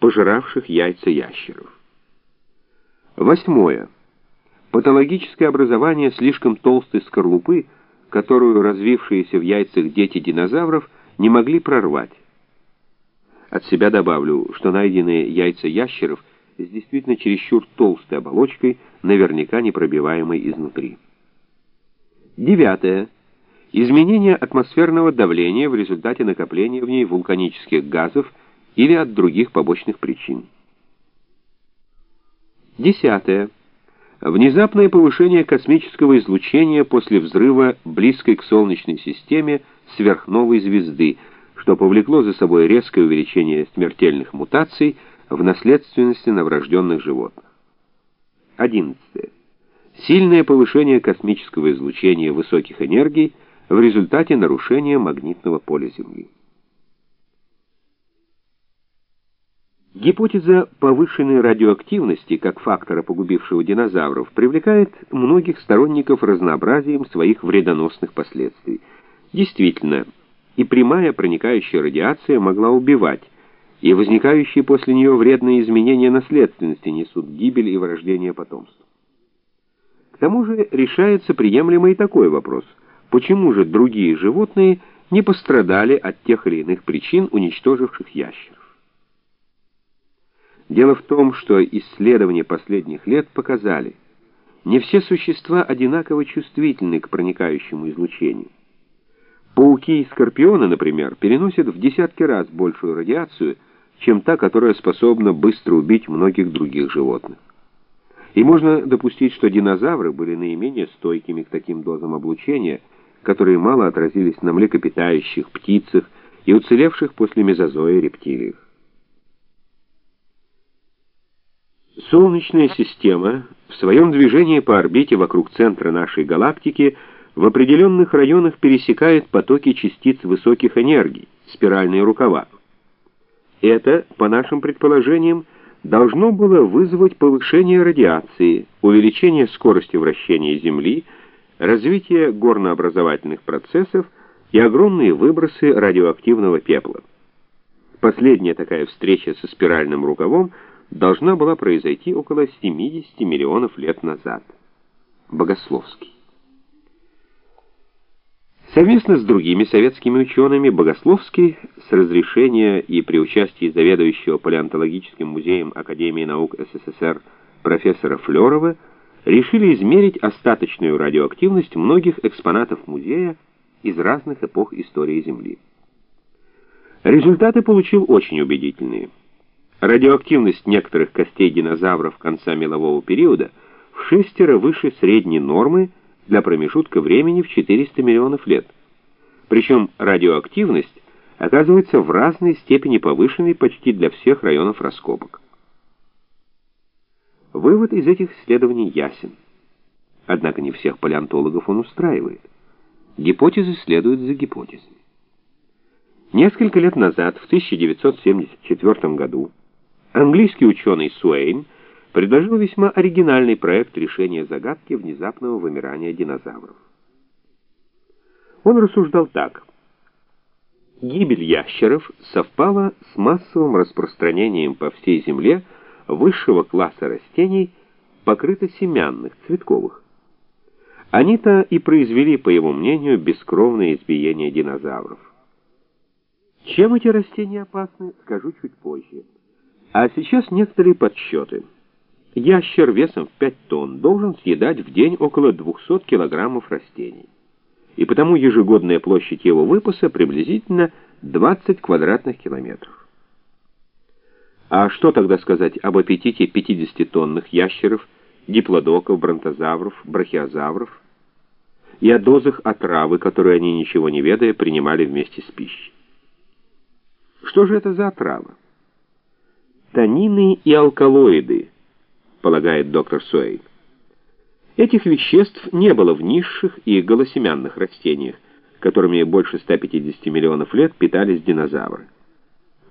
пожиравших яйца ящеров. Восьмое. Патологическое образование слишком толстой скорлупы, которую развившиеся в яйцах дети динозавров не могли прорвать. От себя добавлю, что найденные яйца ящеров с действительно чересчур толстой оболочкой, наверняка непробиваемой изнутри. Девятое. Изменение атмосферного давления в результате накопления в ней вулканических газов или от других побочных причин. Десятое. Внезапное повышение космического излучения после взрыва близкой к Солнечной системе сверхновой звезды, что повлекло за собой резкое увеличение смертельных мутаций в наследственности новорожденных животных. 11. Сильное повышение космического излучения высоких энергий в результате нарушения магнитного поля Земли. Гипотеза повышенной радиоактивности как фактора, погубившего динозавров, привлекает многих сторонников разнообразием своих вредоносных последствий. Действительно, и прямая проникающая радиация могла убивать, и возникающие после нее вредные изменения наследственности несут гибель и вырождение потомства. К тому же решается приемлемо и такой вопрос. Почему же другие животные не пострадали от тех или иных причин, уничтоживших ящеров? Дело в том, что исследования последних лет показали, не все существа одинаково чувствительны к проникающему излучению. Пауки и скорпионы, например, переносят в десятки раз большую радиацию, чем та, которая способна быстро убить многих других животных. И можно допустить, что динозавры были наименее стойкими к таким дозам облучения, которые мало отразились на млекопитающих, птицах и уцелевших после мезозоя рептилиях. Солнечная система в своем движении по орбите вокруг центра нашей галактики в определенных районах пересекает потоки частиц высоких энергий, спиральные рукава. Это, по нашим предположениям, должно было вызвать повышение радиации, увеличение скорости вращения Земли, развитие горнообразовательных процессов и огромные выбросы радиоактивного пепла. Последняя такая встреча со спиральным рукавом – должна была произойти около 70 миллионов лет назад. Богословский. Совместно с другими советскими учеными Богословский с разрешения и при участии заведующего палеонтологическим музеем Академии наук СССР профессора Флёрова решили измерить остаточную радиоактивность многих экспонатов музея из разных эпох истории Земли. Результаты получил очень убедительные. Радиоактивность некоторых костей динозавров конца мелового периода в шестеро выше средней нормы для промежутка времени в 400 миллионов лет. Причем радиоактивность оказывается в разной степени повышенной почти для всех районов раскопок. Вывод из этих исследований ясен. Однако не всех палеонтологов он устраивает. Гипотезы следуют за гипотезами. Несколько лет назад, в 1974 году, Английский ученый Суэйн предложил весьма оригинальный проект решения загадки внезапного вымирания динозавров. Он рассуждал так. Гибель ящеров совпала с массовым распространением по всей Земле высшего класса растений, покрытосемянных, цветковых. Они-то и произвели, по его мнению, бескровное избиение динозавров. Чем эти растения опасны, скажу чуть позже. А сейчас некоторые подсчеты. Ящер весом в 5 тонн должен съедать в день около 200 килограммов растений. И потому ежегодная площадь его выпаса приблизительно 20 квадратных километров. А что тогда сказать об аппетите 50-тонных ящеров, диплодоков, бронтозавров, брахиозавров и о дозах отравы, которые они, ничего не ведая, принимали вместе с пищей? Что же это за отрава? Танины и алкалоиды, полагает доктор Суэйн. Этих веществ не было в низших и голосемянных растениях, которыми больше 150 миллионов лет питались динозавры.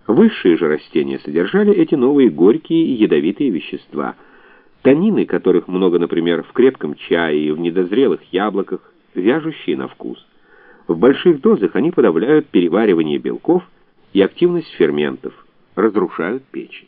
Высшие же растения содержали эти новые горькие и ядовитые вещества, танины, которых много, например, в крепком чае и в недозрелых яблоках, вяжущие на вкус. В больших дозах они подавляют переваривание белков и активность ферментов, разрушают печень.